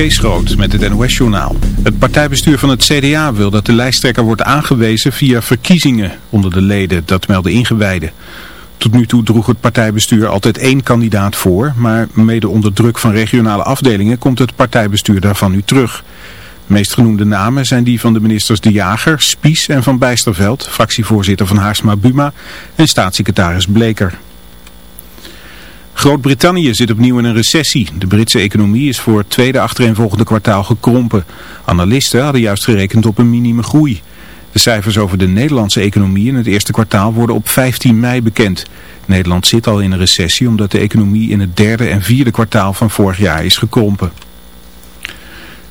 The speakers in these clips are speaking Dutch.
Kees met het NOS-journaal. Het partijbestuur van het CDA wil dat de lijsttrekker wordt aangewezen via verkiezingen onder de leden, dat melden ingewijden. Tot nu toe droeg het partijbestuur altijd één kandidaat voor, maar mede onder druk van regionale afdelingen komt het partijbestuur daarvan nu terug. De meest genoemde namen zijn die van de ministers De Jager, Spies en Van Bijsterveld, fractievoorzitter van Haarsma Buma en staatssecretaris Bleker. Groot-Brittannië zit opnieuw in een recessie. De Britse economie is voor het tweede achtereenvolgende kwartaal gekrompen. Analisten hadden juist gerekend op een minime groei. De cijfers over de Nederlandse economie in het eerste kwartaal worden op 15 mei bekend. Nederland zit al in een recessie omdat de economie in het derde en vierde kwartaal van vorig jaar is gekrompen.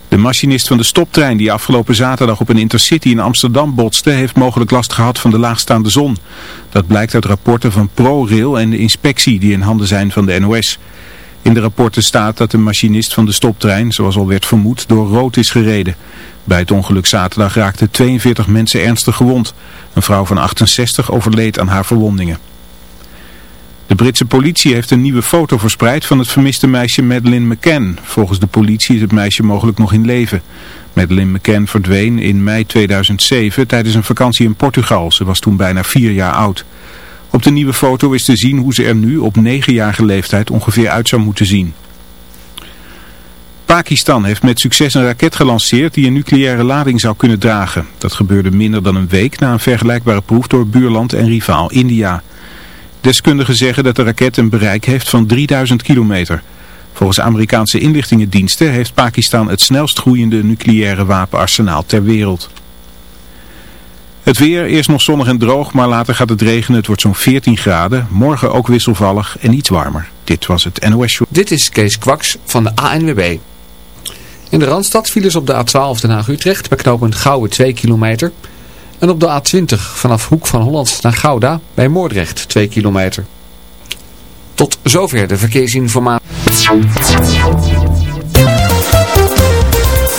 De machinist van de stoptrein die afgelopen zaterdag op een intercity in Amsterdam botste heeft mogelijk last gehad van de laagstaande zon. Dat blijkt uit rapporten van ProRail en de inspectie die in handen zijn van de NOS. In de rapporten staat dat de machinist van de stoptrein, zoals al werd vermoed, door rood is gereden. Bij het ongeluk zaterdag raakten 42 mensen ernstig gewond. Een vrouw van 68 overleed aan haar verwondingen. De Britse politie heeft een nieuwe foto verspreid van het vermiste meisje Madeleine McCann. Volgens de politie is het meisje mogelijk nog in leven. Madeleine McCann verdween in mei 2007 tijdens een vakantie in Portugal. Ze was toen bijna vier jaar oud. Op de nieuwe foto is te zien hoe ze er nu op negenjarige leeftijd ongeveer uit zou moeten zien. Pakistan heeft met succes een raket gelanceerd die een nucleaire lading zou kunnen dragen. Dat gebeurde minder dan een week na een vergelijkbare proef door buurland en rivaal India. Deskundigen zeggen dat de raket een bereik heeft van 3000 kilometer. Volgens Amerikaanse inlichtingendiensten heeft Pakistan het snelst groeiende nucleaire wapenarsenaal ter wereld. Het weer, eerst nog zonnig en droog, maar later gaat het regenen. Het wordt zo'n 14 graden. Morgen ook wisselvallig en iets warmer. Dit was het NOS Show. Dit is Kees Kwaks van de ANWB. In de Randstad files op de A12 Den Haag-Utrecht bij knooppunt Gouwen 2 kilometer... En op de A20 vanaf Hoek van Holland naar Gouda bij Moordrecht 2 kilometer. Tot zover de verkeersinformatie.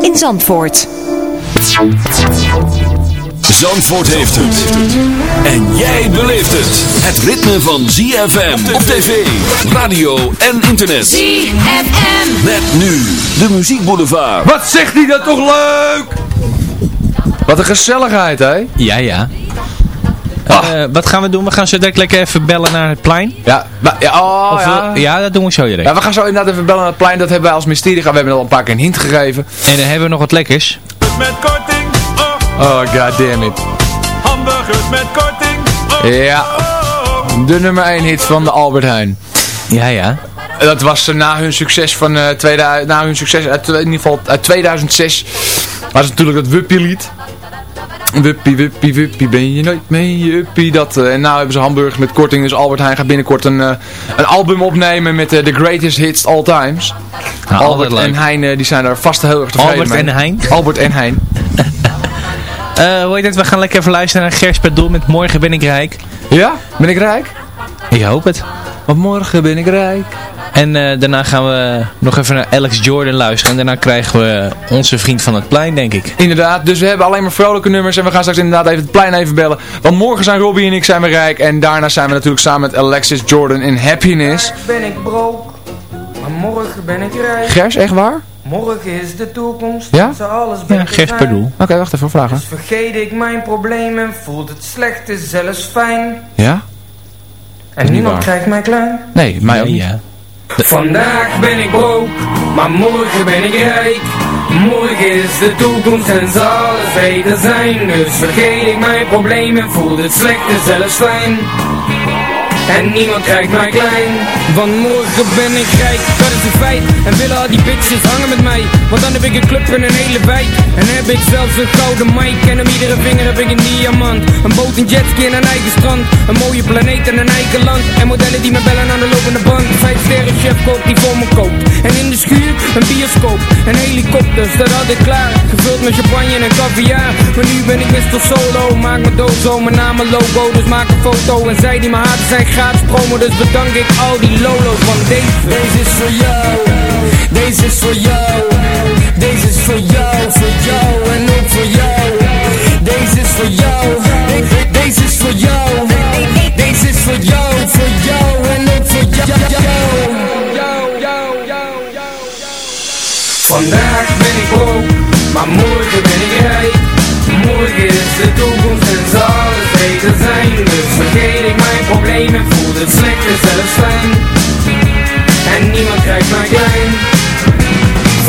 in Zandvoort. Zandvoort heeft het. En jij beleeft het. Het ritme van ZFM op tv, radio en internet. ZFM. Met nu de muziekboulevard. Wat zegt hij dat toch leuk? Wat een gezelligheid, hè? Ja, ja. Ah. Eh, wat gaan we doen? We gaan zo direct lekker even bellen naar het plein. Ja, maar, ja, oh, Of ja. we- ja, dat doen we zo direct. Ja, we gaan zo inderdaad even bellen naar het plein. Dat hebben wij als mysterie gehad. We hebben al een paar keer een hint gegeven. En dan hebben we nog wat lekkers. Met korting, oh, Oh, god damn it. hamburgers met korting, oh, Ja, de nummer 1 hit van de Albert Heijn. Ja, ja. Dat was na hun succes van eh 2000, na hun succes uit, in ieder geval uit 2006 was het natuurlijk dat Wuppie lied. Wuppie, wuppie, wuppie, ben je nooit mee, juppie, dat. eh, en nou hebben ze hamburgers met korting, dus Albert Heijn gaat binnenkort een, eh, een album opnemen met eh, The Greatest Hits All Times. Nou, Albert en eh, die zijn daar vast heel erg tevreden Albert mee. en Hein? Albert en Hein. Eh, hoe heet het? We gaan lekker even luisteren naar Gers Doel met Morgen ben ik rijk. Ja? Ben ik rijk? Ik hoop het. Want morgen ben ik rijk. En eh, daarna gaan we nog even naar Alex Jordan luisteren. En daarna krijgen we onze vriend van het plein, denk ik. Inderdaad, dus we hebben alleen maar vrolijke nummers en we gaan straks inderdaad even het plein even bellen. Want morgen zijn Robbie en ik zijn we rijk en daarna zijn we natuurlijk samen met Alexis Jordan in Happiness. ben ik broke, maar morgen ben ik rijk. Gers, echt waar? Morgen is de toekomst, Ja? zal alles Ja, zijn. Pardoel. Oké, wacht even, vragen. Dus vergeet ik mijn problemen, voelt het slechte zelfs fijn. Ja? En niemand waar. krijgt mij klein. Nee, mij ook niet. ja. Vandaag ben ik broke, maar morgen ben ik rijk. Morgen is de toekomst en zal alles beter zijn. Dus vergeet ik mijn problemen, voelt het slechte zelfs fijn. En niemand krijgt mij klein. Want morgen ben ik rijk, dat is een feit. En willen al die bitches hangen met mij? Want dan heb ik een club in een hele wijk. En heb ik zelfs een gouden mic. En om iedere vinger heb ik een diamant. Een boot, een jetski en een eigen strand. Een mooie planeet en een eigen land. En modellen die me bellen aan de lopende band. Vijf sterren chef koopt die voor me koopt En in de schuur een bioscoop En helikopters, dat had ik klaar. Gevuld met champagne en caviar. Maar nu ben ik Mr. Solo. Maak mijn dozo, mijn naam en logo. Dus maak een foto en zij die me haten zijn gratis promo Dus bedank ik al die lolo's van deze Deze is voor jou. Deze is voor jou. Deze is voor jou, voor jou en ook voor jou. Deze is voor jou. De- Deze is voor jou. Deze is voor jou, voor jou en ook voor jou. Vandaag ben ik broke, maar morgen ben ik rijk. Morgen is de toekomst en zal beter zijn. Dus vergeet ik mijn problemen, voel het slechte zelfs fijn. En niemand krijgt mij klein.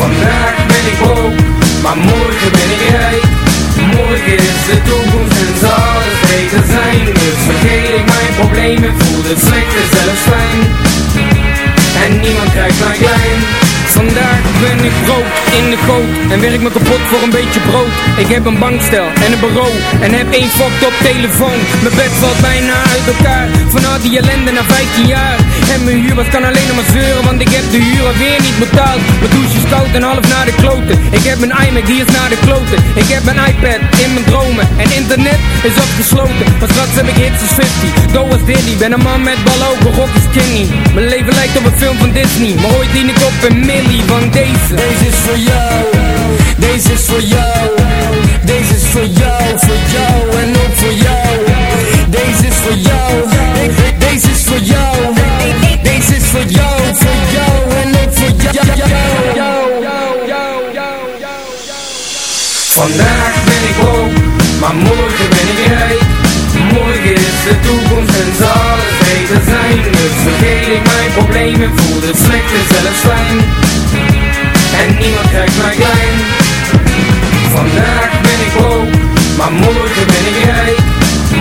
Vandaag ben ik broke, maar morgen ben ik rijk. Morgen is de toekomst en zal alles beter zijn. Dus vergeet ik mijn problemen, voel het slechte zelfs fijn. En niemand krijgt mij klein Vandaag ben ik brood in de goot En werk me kapot voor een beetje brood. Ik heb een bankstel en een bureau En heb één fucked op telefoon. Mijn bed valt bijna uit elkaar Van al die ellende na 15 jaar. En mijn huurbaas kan alleen nog maar zeuren Want ik heb de huur alweer niet betaald. Mijn douche is koud en half naar de kloten. Ik heb mijn iMac die is naar de kloten. Ik heb mijn iPad in mijn dromen En internet is afgesloten Maar straks heb ik hits als 50 Doe als Diddy, ben een man met ballen ook, rock is skinny Mijn leven lijkt op een film van Disney Maar ooit dien ik op een deze. Is voor jou. Deze is voor jou. Deze is voor jou, voor jou en ook voor jou. Deze is voor jou. De- Deze is voor jou. Deze is voor jou, voor jou en ook voor jou. Vandaag ben ik broke, maar morgen ben ik rijk. Morgen is de toekomst en zal alles beter zijn. Dus vergeet ik mijn problemen, voel het slechte zelfs fijn. En niemand krijgt mij klein. Vandaag ben ik broke, maar morgen ben ik rijk.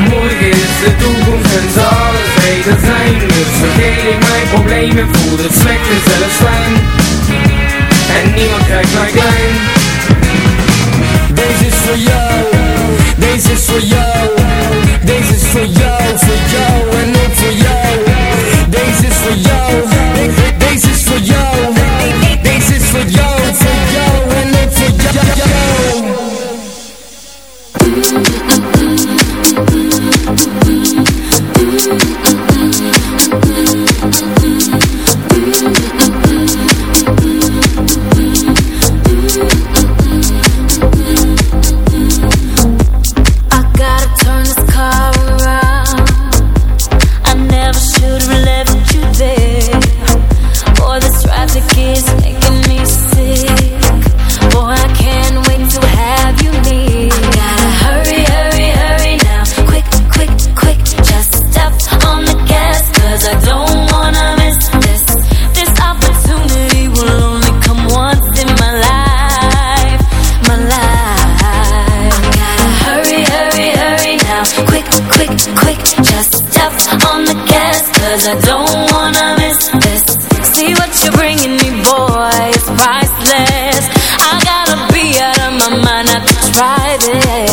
Morgen is de toekomst en zal alles beter zijn. Dus vergeet ik mijn problemen, voel het slechte zelfs fijn. En niemand krijgt mij klein. Deze is voor jou, deze is voor jou, deze is voor jou, voor jou en ook voor jou. Deze is voor jou, de- deze is voor jou, deze is voor try this.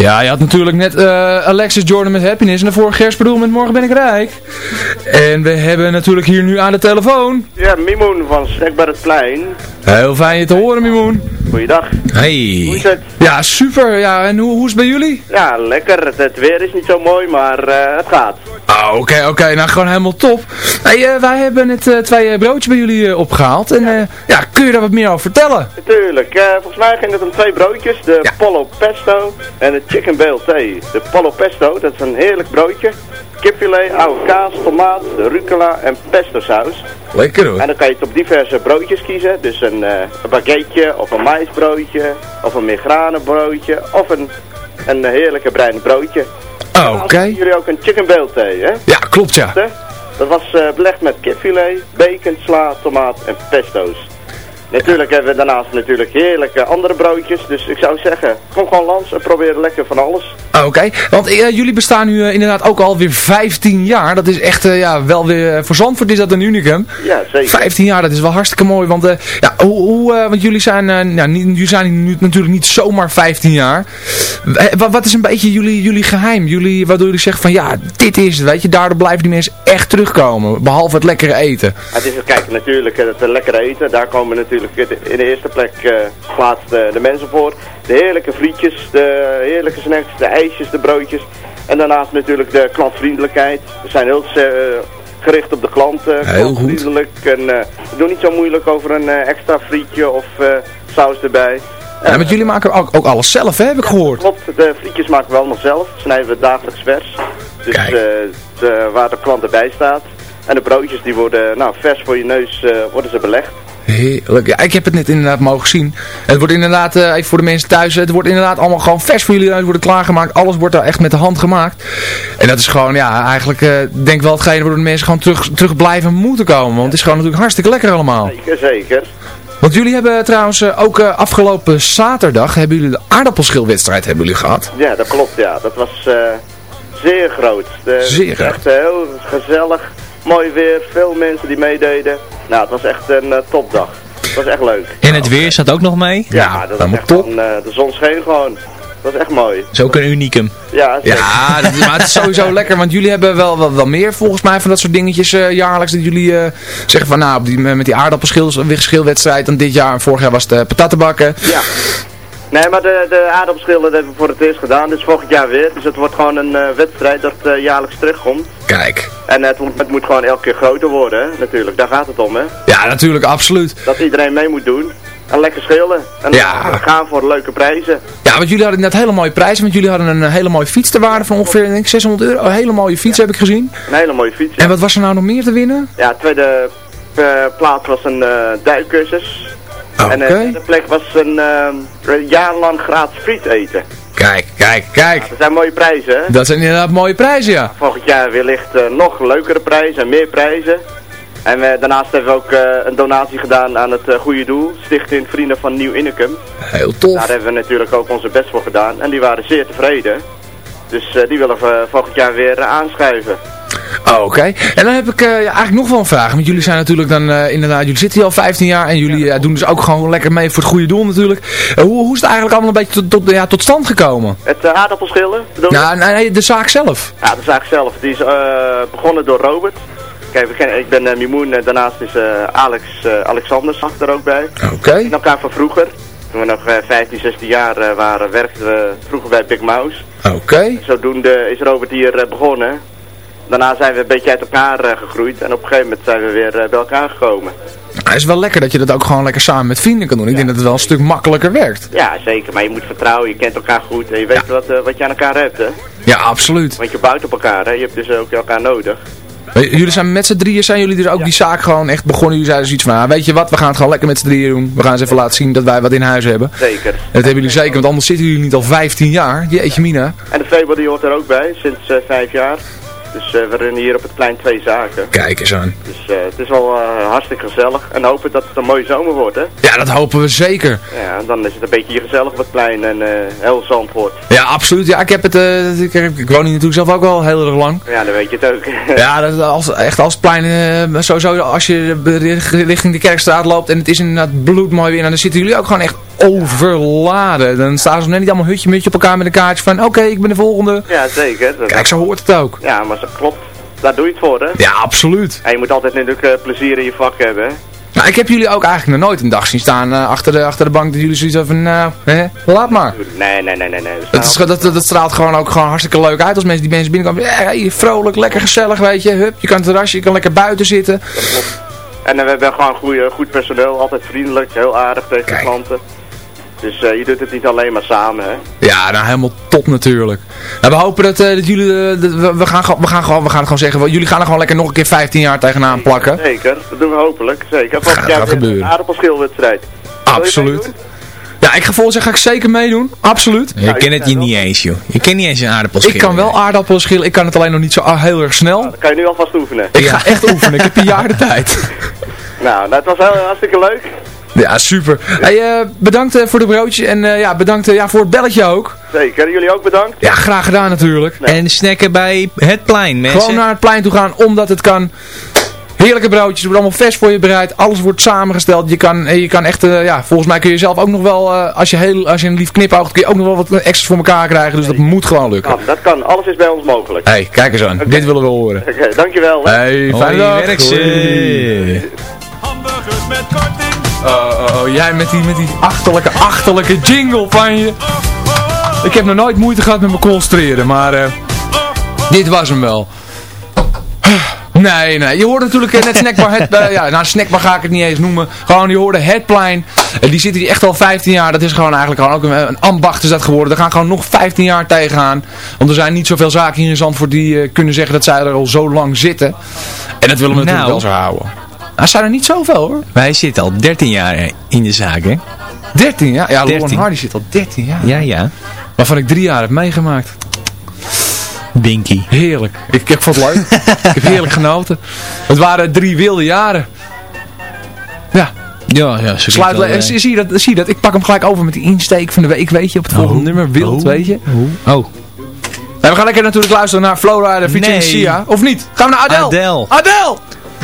Ja, je had natuurlijk net eh, Alexis Jordan met Happiness en daarvoor Gers Bedoel met Morgen ben ik rijk. En we hebben natuurlijk hier nu aan de telefoon. Ja, Mimoen van Snackbar het Plein. Heel fijn je te horen, Mimoen. Goeiedag. Hey. Hoe is het? Ja, super. Ja, en hoe, hoe is het bij jullie? Ja, lekker. Het, het weer is niet zo mooi, maar eh, het gaat. Ah, oké, oké. Nou, gewoon helemaal top. Hey, eh, wij hebben net eh, twee broodjes bij jullie opgehaald. En ja. ja, kun je daar wat meer over vertellen? Natuurlijk. volgens mij ging het om twee broodjes. De Polo Pesto en de Chicken BLT. De Polo Pesto, dat is een heerlijk broodje. Kipfilet, oude kaas, tomaat, rucola en pesto saus. Lekker hoor. En dan kan je het op diverse broodjes kiezen. Dus een, uh, een baguette of een maïsbroodje of een migranenbroodje of een, een heerlijke bruine broodje. Oh, Oké. Okay. jullie ook een chicken BLT, hè? Ja, klopt ja. Dat was uh, belegd met kipfilet, bacon, sla, tomaat en pesto's. Natuurlijk hebben we daarnaast natuurlijk heerlijke andere broodjes. Dus ik zou zeggen, kom gewoon langs en probeer lekker van alles. Ah, oké, want uh, jullie bestaan nu uh, inderdaad ook alweer 15 jaar. Dat is echt, uh, ja, wel weer, voor Zandvoort is dat een unicum. Ja, zeker. 15 jaar, dat is wel hartstikke mooi. Want, ja, hoe, hoe want jullie zijn, ja, niet, jullie zijn nu natuurlijk niet zomaar 15 jaar. Wat, wat is een beetje jullie, jullie geheim? Jullie, waardoor jullie zeggen van, ja, dit is het, weet je. Daardoor blijven die mensen echt terugkomen. Behalve het lekkere eten. Het is, kijk, natuurlijk, het lekkere eten, daar komen natuurlijk in de eerste plek uh, plaatst de, de, mensen voor. De heerlijke frietjes, de heerlijke snacks, de ijsjes, de broodjes. En daarnaast natuurlijk de klantvriendelijkheid. We zijn heel uh, gericht op de klanten, klantvriendelijk. En uh, we doen niet zo moeilijk over een extra frietje of saus erbij. Ja, met jullie maken ook, ook alles zelf, hè, heb ik gehoord. Klopt, de frietjes maken we allemaal zelf. Snijden we dagelijks vers. Dus de, waar de klant erbij staat. En de broodjes die worden nou, vers voor je neus worden ze belegd. Heerlijk. Ja, ik heb het net inderdaad mogen zien. Het wordt inderdaad, uh, even voor de mensen thuis, het wordt inderdaad allemaal gewoon vers voor jullie uit, worden klaargemaakt. Alles wordt daar echt met de hand gemaakt. En dat is gewoon, ja, eigenlijk uh, denk wel hetgene waardoor de mensen gewoon terug, terug blijven moeten komen. Want het is gewoon natuurlijk hartstikke lekker allemaal. Zeker, zeker. Want jullie hebben trouwens uh, ook afgelopen zaterdag, hebben jullie de aardappelschilwedstrijd hebben jullie gehad. Ja, dat klopt, ja. Dat was zeer groot. De, zeer groot. Echt heel gezellig mooi weer, veel mensen die meededen. Nou, het was echt een uh, topdag. Het was echt leuk. En het weer zat ook nog mee? Ja, dat was echt top. Uh, de zon scheen gewoon. Dat is echt mooi. Zo ook een unicum. Ja, ja maar het is sowieso lekker, want jullie hebben wel, wel, wel meer volgens mij van dat soort dingetjes uh, jaarlijks. Dat jullie uh, zeggen van nou, die, met die aardappelschilwedstrijd dan dit jaar. Vorig jaar was het uh, patattenbakken. Ja. Nee, maar de, de aardappelschillen hebben we voor het eerst gedaan. Dus volgend jaar weer. Dus het wordt gewoon een uh, wedstrijd dat uh, jaarlijks terugkomt. Kijk. En het, het, moet gewoon elke keer groter worden, hè? natuurlijk. Daar gaat het om, hè? Ja, natuurlijk, absoluut. Dat iedereen mee moet doen. En lekker schillen. En ja. gaan voor leuke prijzen. Ja, want jullie hadden net hele mooie prijzen. Want jullie hadden een hele mooie fiets te waarde van ongeveer denk ik, 600 euro. Een hele mooie fiets heb ik gezien. Een hele mooie fiets, ja. En wat was er nou nog meer te winnen? Ja, tweede uh, plaats was een duikcursus. Okay. En de de plek was een uh, jaarlang gratis friet eten. Kijk, kijk, kijk. Ja, dat zijn mooie prijzen, hè? Dat zijn inderdaad mooie prijzen, ja. Volgend jaar wellicht uh, nog leukere prijzen en meer prijzen. En we, daarnaast hebben we ook uh, een donatie gedaan aan het goede doel. Stichting Vrienden van Nieuw Innekum. Heel tof. Daar hebben we natuurlijk ook onze best voor gedaan. En die waren zeer tevreden. Dus die willen we volgend jaar weer aanschuiven. Oh, oké. En dan heb ik uh, ja, eigenlijk nog wel een vraag. Want jullie zijn natuurlijk dan uh, inderdaad, jullie zitten hier al 15 jaar en jullie ja, doen dus ook gewoon lekker mee voor het goede doel natuurlijk. Hoe, hoe is het eigenlijk allemaal een beetje tot, tot, ja, tot stand gekomen? Het aardappelschillen? Nou, nee, nee, de zaak zelf. Ja, de zaak zelf. Die is begonnen door Robert. Kijk, ik ben uh, Mimoen en daarnaast is Alex, Alexander er ook bij. Oké. Okay. In elkaar van vroeger. Toen we nog 15, 16 jaar waren, werkten we vroeger bij Big Mouse. Oké. Okay. Zodoende is Robert hier begonnen. Daarna zijn we een beetje uit elkaar uh, gegroeid en op een gegeven moment zijn we weer uh, bij elkaar gekomen. Het is wel lekker dat je dat ook gewoon lekker samen met vrienden kan doen. Ik ja. denk dat het wel een stuk makkelijker werkt. Ja, zeker. Maar je moet vertrouwen, je kent elkaar goed en je weet ja. wat, uh, wat je aan elkaar hebt. Hè? Ja, absoluut. Want je bouwt op elkaar, hè? je hebt dus ook elkaar nodig. Jullie zijn met z'n drieën, zijn jullie dus ook ja. die zaak gewoon echt begonnen? Jullie zeiden zoiets van, ah, weet je wat, we gaan het gewoon lekker met z'n drieën doen. We gaan eens even laten zien dat wij wat in huis hebben. Zeker. En dat hebben jullie zeker, want anders zitten jullie niet al 15 jaar. Jeetje mina. En de Fable die hoort er ook bij, sinds uh, 5 jaar. Dus uh, we runnen hier op het plein twee zaken. Kijk eens aan. Dus uh, het is wel uh, hartstikke gezellig. En hopen dat het een mooie zomer wordt, hè? Ja, dat hopen we zeker. Ja, dan is het een beetje hier gezellig op het plein en heel Zandvoort. Ja, absoluut. Ja, ik heb het, ik, ik, woon hier natuurlijk zelf ook al heel erg lang. Ja, dan weet je het ook. ja, dat, als, echt als het plein, sowieso als je richting de Kerkstraat loopt en het is inderdaad bloedmooi weer, dan zitten jullie ook gewoon echt overladen. Dan staan ze net niet allemaal hutje-mutje op elkaar met een kaartje van, oké, ik ben de volgende. Ja, zeker. Dat- Kijk, zo hoort het ook. Ja, maar dat klopt. Daar doe je het voor, hè? Ja, absoluut. En je moet altijd natuurlijk eh, plezier in je vak hebben, hè? Nou, ik heb jullie ook eigenlijk nog nooit een dag zien staan eh, achter, de, achter de bank dat jullie zoiets hebben van, nou, hè, laat maar. Nee, nee, nee, nee, nee. Dat, is, dat, dat, dat straalt gewoon ook gewoon hartstikke leuk uit als mensen die mensen binnenkomen. Ja, hey, vrolijk, lekker gezellig, weet je. Hup, je kan het terrasje, je kan lekker buiten zitten. En eh, we hebben gewoon goede, goed personeel, altijd vriendelijk, heel aardig tegen de klanten. Dus eh, je doet het niet alleen maar samen, hè? Ja, nou helemaal top natuurlijk. Nou, we hopen dat, eh, dat jullie, eh, dat we, we gaan, we, gaan gewoon, we gaan het gewoon zeggen, jullie gaan er gewoon lekker nog een keer 15 jaar tegenaan plakken. Zeker, dat doen we hopelijk, zeker. Volgend Gaat- jaar gebeuren. een aardappelschilwedstrijd. Absoluut. Ja, ik ga volgens zeggen, ga ik zeker meedoen. Absoluut. Je kent het je niet eens, joh. Je kent niet eens een aardappelschil. Ik kan wel aardappelen schillen, ik kan het alleen nog niet zo ah, heel erg snel. Dan kan je nu alvast oefenen. Ik ga echt oefenen, ik heb een jaar de tijd. Nou, dat was heel, hartstikke leuk. Ja, super. Hey, eh, bedankt eh, voor de broodjes en eh, ja, bedankt eh, ja, voor het belletje ook. Zeker, jullie ook bedankt. Ja, graag gedaan natuurlijk. En snacken bij het plein, mensen. Gewoon naar het plein toe gaan, omdat het kan. Heerlijke broodjes, er wordt allemaal vers voor je bereid. Alles wordt samengesteld. Je kan, je kan echt, eh, ja, volgens mij kun je zelf ook nog wel, eh, als, je heel, als je een lief knipoogt, kun je ook nog wel wat extra's voor elkaar krijgen. Dus dat moet gewoon lukken. Dat kan, alles is bij ons mogelijk. Hé, hey, kijk eens aan. Dit willen we horen. Oké, dankjewel. hè. Hey, fijne dag. werk. Hamburgers met korting. Oh, oh, oh, jij met die, met die achterlijke, achterlijke jingle van je. Ik heb nog nooit moeite gehad met me concentreren, maar eh, dit was hem wel. Nee, nee. Je hoort natuurlijk eh, net snackbar het, eh, ja, nou snackbar ga ik het niet eens noemen. Gewoon, je hoorde het plein. Eh, die zitten hier echt al 15 jaar. Dat is gewoon eigenlijk gewoon ook een, een ambacht is dat geworden. Daar gaan gewoon nog 15 jaar tegenaan. Want er zijn niet zoveel zaken hier in Zandvoort die kunnen zeggen dat zij er al zo lang zitten. En dat willen we natuurlijk Nou. wel zo houden. Nou, zijn er niet zoveel hoor. Wij zitten al 13 jaar in de zaak, hè? 13 jaar? Ja, Lauren 13. Hardy zit al 13 jaar. Ja, ja. Waarvan ik drie jaar heb meegemaakt. Binky. Heerlijk. Ik, ik vond het leuk. ik heb heerlijk genoten. Het waren drie wilde jaren. Ja. Ja, ja. Sluit, wel, eh, zie, je dat, zie je dat? Ik pak hem gelijk over met die insteek van de week, weet je, op het volgende Oh. nummer. Wild, Oh. weet je. Oh. Nou, we gaan lekker natuurlijk luisteren naar Flowrider featuring Nee. Sia. Of niet? Gaan we naar Adele? Adele. Adele!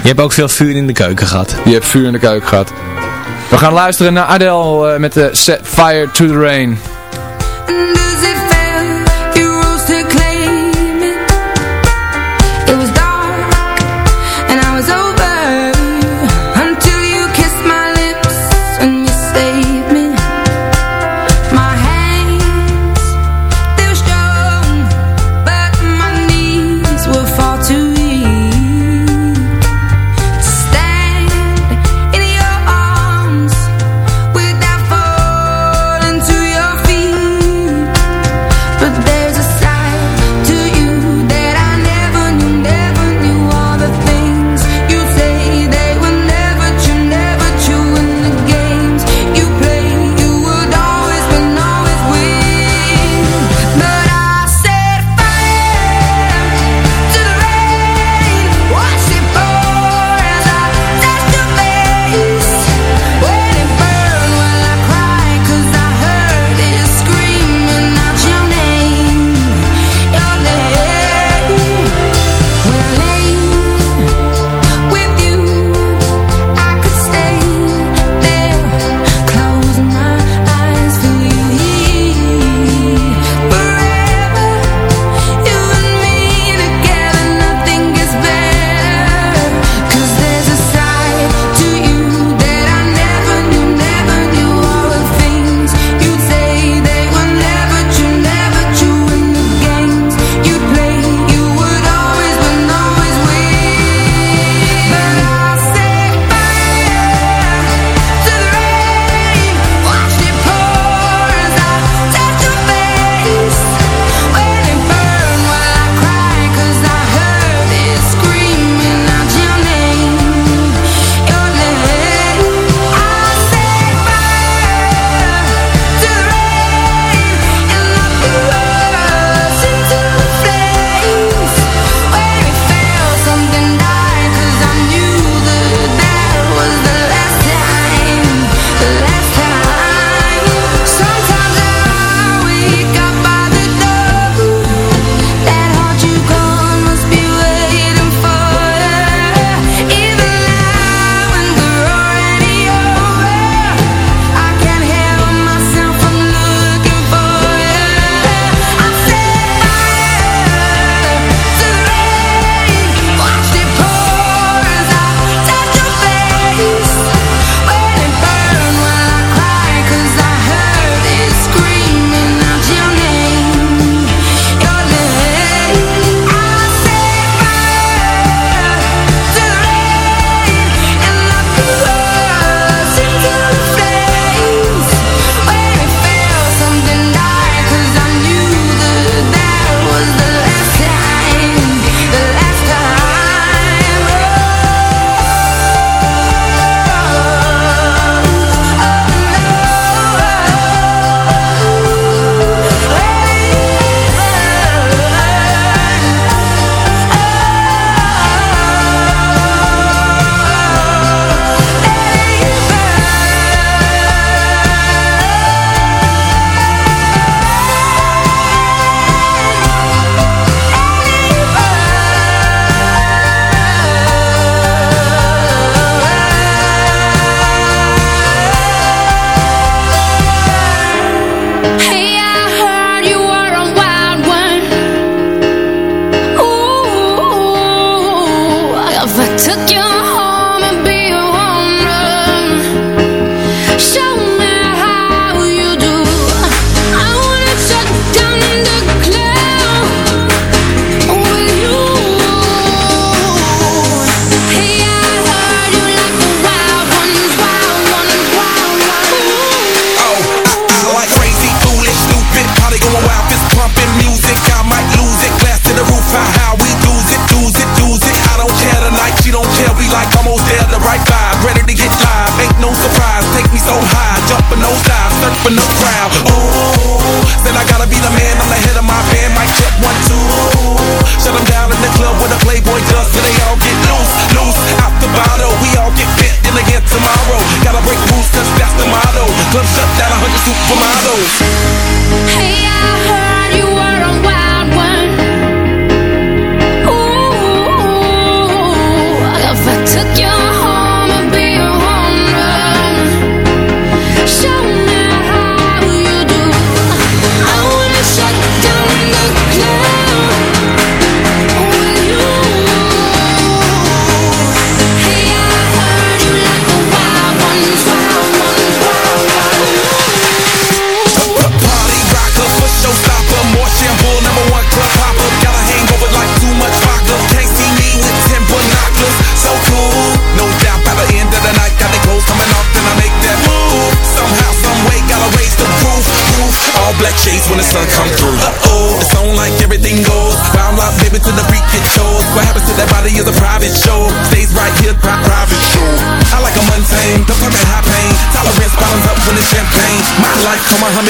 Je hebt ook veel vuur in de keuken gehad. Je hebt vuur in de keuken gehad. We gaan luisteren naar Adele eh, met de Set Fire to the Rain.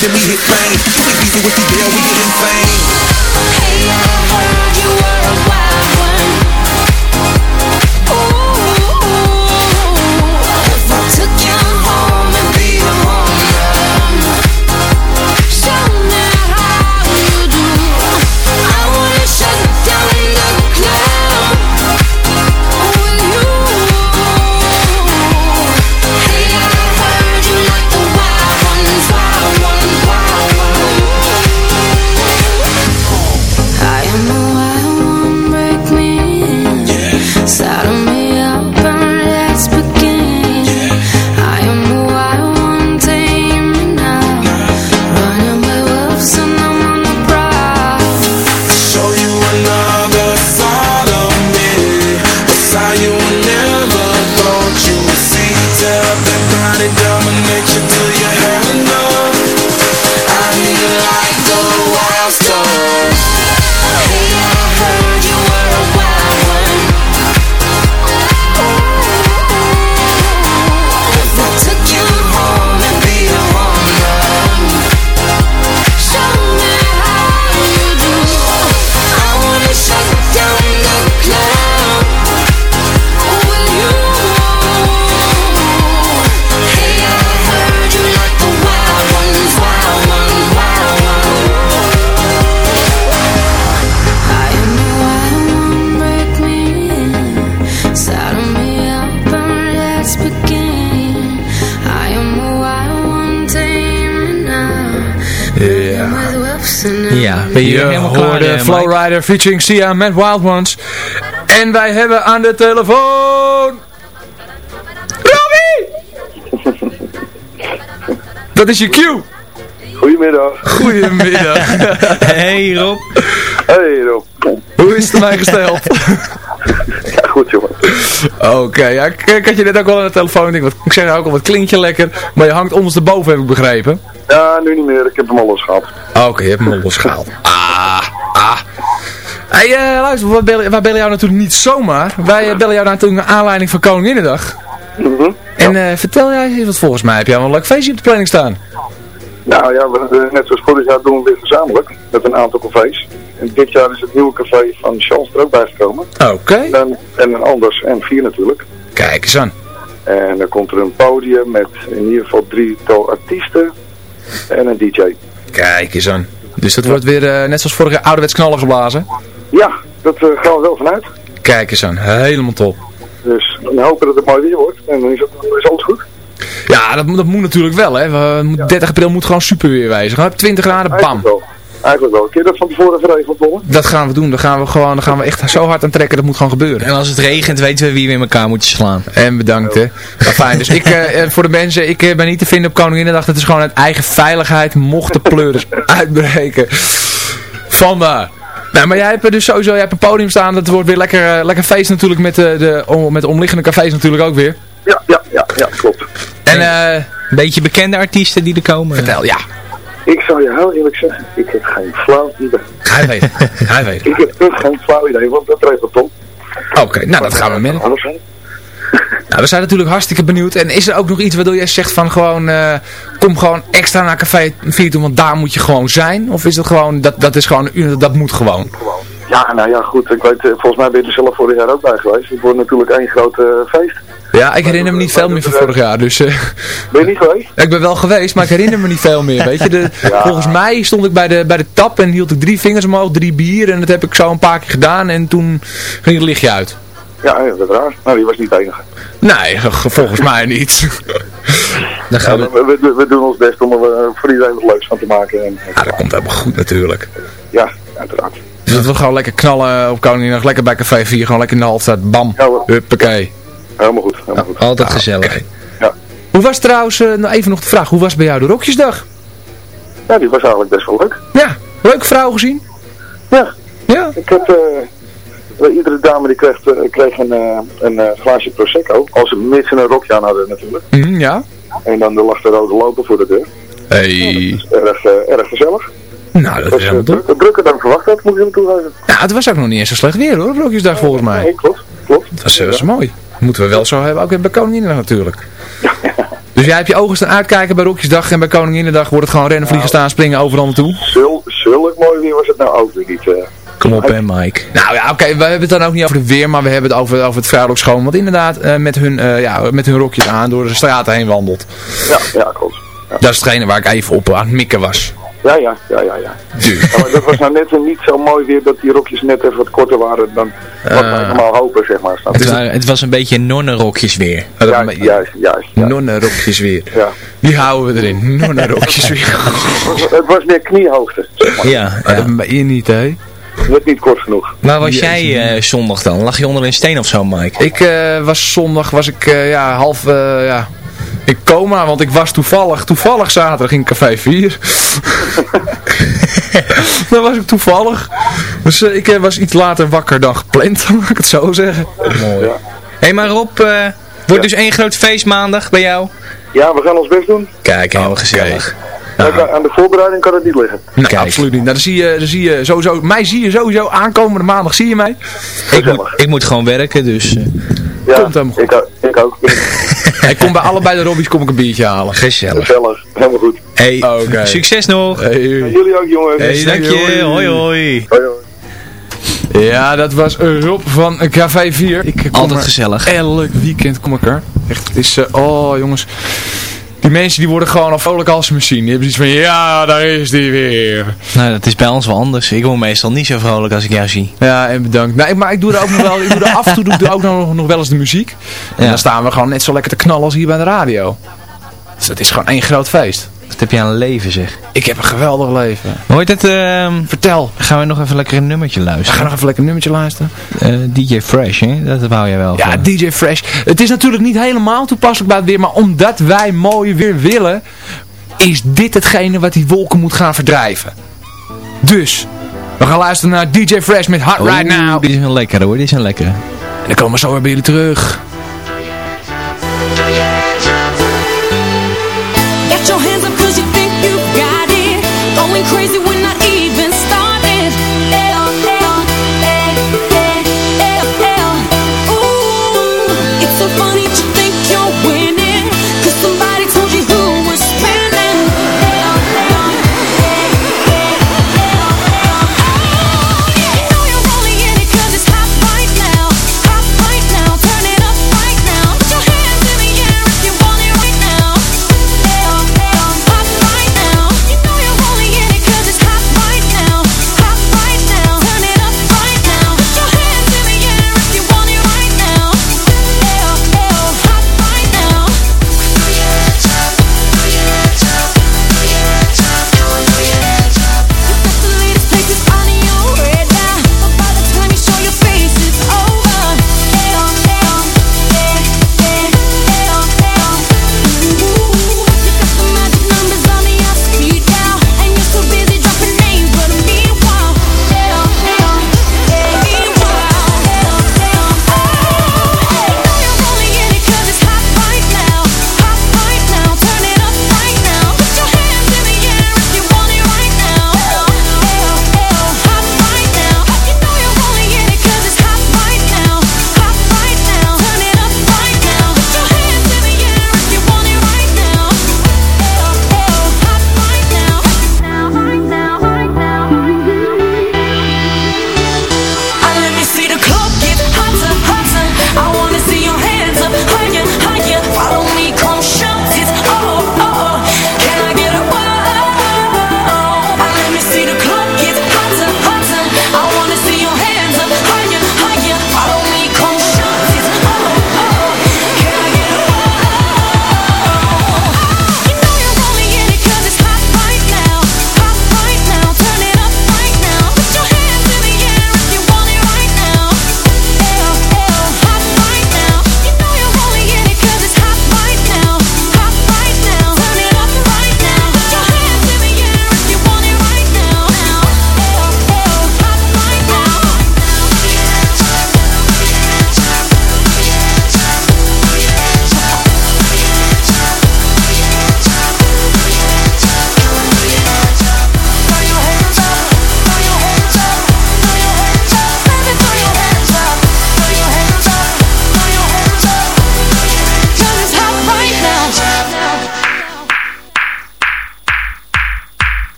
and we hit Flowrider featuring Sia met Wild Ones. En wij hebben aan de telefoon... Robbie! Dat is je cue. Goedemiddag. Goedemiddag. hey Rob. Hey Rob. Hoe is het mij gesteld? Ja, goed jongen. Oké, ja, ik, ik had je net ook al aan de telefoon. Ik, ik zeg ook al, wat klinkt je lekker. Maar je hangt ondersteboven, heb ik begrepen. Ja, nu niet meer. Ik heb hem al losgehaald. Oké, je hebt hem al losgehaald. Ah, ah. Hey, luister, we bellen, wij bellen jou natuurlijk niet zomaar. Wij eh, bellen jou natuurlijk naar aanleiding van Koninginnedag. Mhm. En eh, vertel jij eens, want volgens mij heb jij wel een leuk feestje op de planning staan. Nou ja, we, net zoals vorig jaar doen we weer gezamenlijk. Met een aantal cafés. En dit jaar is het nieuwe café van Charles er ook bijgekomen. Oké. En, en een anders, en vier natuurlijk. Kijk eens aan. En dan komt er een podium met in ieder geval drietal artiesten en een DJ. Kijk eens aan. Dus dat wordt weer net zoals vorig jaar ouderwets knallen geblazen. Ja, dat eh, gaan we wel vanuit. Kijk eens aan. Helemaal top. Dus we hopen dat het mooi weer wordt. En dan is, is alles goed. Ja, dat, moet- dat moet natuurlijk wel, hè. We, moet- 30 april moet gewoon super weer wijzen. 20 graden, bam. Eigenlijk wel. Eigenlijk wel. Kun je dat van tevoren geregeld worden? Dat gaan we doen. Dan gaan we gewoon, dan gaan we echt zo hard aan trekken. Dat moet gewoon gebeuren. En als het regent weten we wie we in elkaar moeten slaan. En bedankt, hè. Fijn. Dus ik, eh, eh, voor de mensen, ik ben niet te vinden op Koninginnedag. Het is gewoon uit eigen veiligheid mocht de pleuris uitbreken. Vandaar. Nou, maar jij hebt er dus sowieso, jij hebt een podium staan. Dat wordt weer lekker, eh, lekker feest natuurlijk met de, de, om- met de omliggende cafés natuurlijk ook weer. Ja, ja, ja, ja, klopt. En eh, Een beetje bekende artiesten die er komen. vertel, ja. Ik zou je heel eerlijk zeggen, ik heb geen flauw idee. Hij weet het. Hij weet het. Ik heb echt geen flauw idee, want dat regelt Tom. Oké, nou dat gaan we merken. Nou, we zijn natuurlijk hartstikke benieuwd. En is er ook nog iets waardoor jij zegt van gewoon, eh, kom gewoon extra naar Café 4 toe, want daar moet je gewoon zijn? Of is het gewoon, dat, dat is gewoon, dat moet gewoon? Ja, nou ja, goed. Ik weet, eh, volgens mij ben je er zelf vorig jaar ook bij geweest. Het wordt natuurlijk één groot eh, feest. Ja, ik herinner me niet veel meer van vorig jaar, dus... Ben je niet geweest? ik ben wel geweest, maar ik herinner me niet veel meer, weet je. De, Ja. Volgens mij stond ik bij de, bij de tap en hield ik drie vingers omhoog, drie bier. En dat heb ik zo een paar keer gedaan en toen ging het lichtje uit. Ja, ja, is raar. Nou, die was niet de enige. Nee, volgens mij niet. Dan gaan Ja, we... we, we, we doen ons best om er eh, voor iedereen wat leuks van te maken. En, Ja, dat komt helemaal goed natuurlijk. ja, uiteraard. Dus dat we gewoon lekker knallen op Koninginnedag, lekker bij Café 4, gewoon lekker in de bam, huppakee. Helemaal goed, helemaal goed. Altijd gezellig. Hoe was trouwens, eh, nou even nog de vraag, hoe was bij jou de Rokjesdag? Ja, die was eigenlijk best wel leuk. Ja, leuke vrouw gezien? Ja. Ja. Ik heb, eh, iedere dame die kreeg, eh, kreeg een, eh, een eh, glaasje Prosecco. Als ze mits en een rokje aan hadden natuurlijk. Mhm, ja. En dan lag de rode loper voor de deur. Hey. Erg, eh, erg gezellig. Nou, dat is helemaal eh, top. druk- drukker dan ik verwacht had, moet ik hem toegeven. Ja, het was ook nog niet eens zo slecht weer hoor, Rokjesdag volgens mij. Nee, klopt, klopt. Dat was, dat mooi. Moeten we wel zo hebben, ook bij Koninginnedag natuurlijk. Dus jij hebt je ogen staan uitkijken bij Rokjesdag en bij Koninginnedag wordt het gewoon rennen, vliegen, staan, springen overal naartoe. Zul, zulk mooi weer was het nou ook weer niet. eh. Kom op hè Mike. Nou ja, oké, we hebben het dan ook niet over het weer, maar we hebben het over, over het vrouwelijk schoon. Want inderdaad, eh, met, hun, eh, ja, met hun rokjes aan door de straten heen wandelt. Ja, ja, klopt. Dat is hetgene waar ik even op aan het mikken was. Ja, ja, ja, ja, ja. Dus. Ja, maar dat was nou net niet zo mooi weer dat die rokjes net even wat korter waren dan wat wij Eh. normaal hopen, zeg maar. Snap Het, waren- het was een beetje nonnenrokjes weer. Juist, juist, juist. Nonnenrokjes weer. Ja. Die houden we erin. Nonnenrokjes weer. Het was meer kniehoogte, zeg maar. Ja, Maar dat ben je niet, hè? Net niet kort genoeg. Waar was jij eh, zondag dan? Lag je onder een steen of zo Mike? Ik eh, was zondag, was ik eh, ja, half, eh, ja, in coma, want ik was toevallig, toevallig zaterdag in Café 4. dat was ik toevallig. Dus ik was iets later wakker dan gepland, mag ik het zo zeggen. Mooi. Hé hey, maar Rob, eh, wordt dus één groot feest maandag bij jou? Ja, we gaan ons best doen. Kijk, helemaal gezellig. Maar Aan de voorbereiding kan het niet liggen. Nee, absoluut niet. Nou, dan zie je, dan zie je sowieso, mij zie je sowieso aankomende maandag, zie je mij? Ik moet, ik moet gewoon werken, dus eh, Ja, Komt helemaal goed. ik, ook- ik ook. Ik kom bij allebei de Robbies kom ik een biertje halen. gezellig. Gezellig, helemaal goed. Hey, Oké. succes nog. Hey. Jullie ook, jongens. Hey, dank je. Hoi hoi. Hoi, hoi. Ja, dat was Rob van Café 4. Ik kom Altijd gezellig. Elk weekend kom ik er. Echt, het is, eh, oh jongens. Die mensen die worden gewoon al vrolijk als ze me zien. Die hebben zoiets van, ja, daar is die weer. Nou, dat is bij ons wel anders. Ik word meestal niet zo vrolijk als ik jou zie. Ja, en bedankt. Nee, maar ik doe er ook nog wel, ik doe er af en toe doe ik er ook nog, nog wel eens de muziek. En Ja. dan staan we gewoon net zo lekker te knallen als hier bij de radio. Dus dat is gewoon één groot feest. Wat heb je aan leven zeg. Ik heb een geweldig leven. Hoort het, ehm, Vertel. gaan we nog even lekker een nummertje We gaan luisteren? nog even lekker een nummertje luisteren. Eh, DJ Fresh, hè? Dat wou jij wel Ja, van. DJ Fresh. Het is natuurlijk niet helemaal toepasselijk bij het weer, maar omdat wij mooi weer willen, is dit hetgene wat die wolken moet gaan verdrijven. Dus, we gaan luisteren naar DJ Fresh met Hot Right Oeh, Now. Die is een lekkere hoor, die is een lekkere. En dan komen we zo weer bij jullie terug. Crazy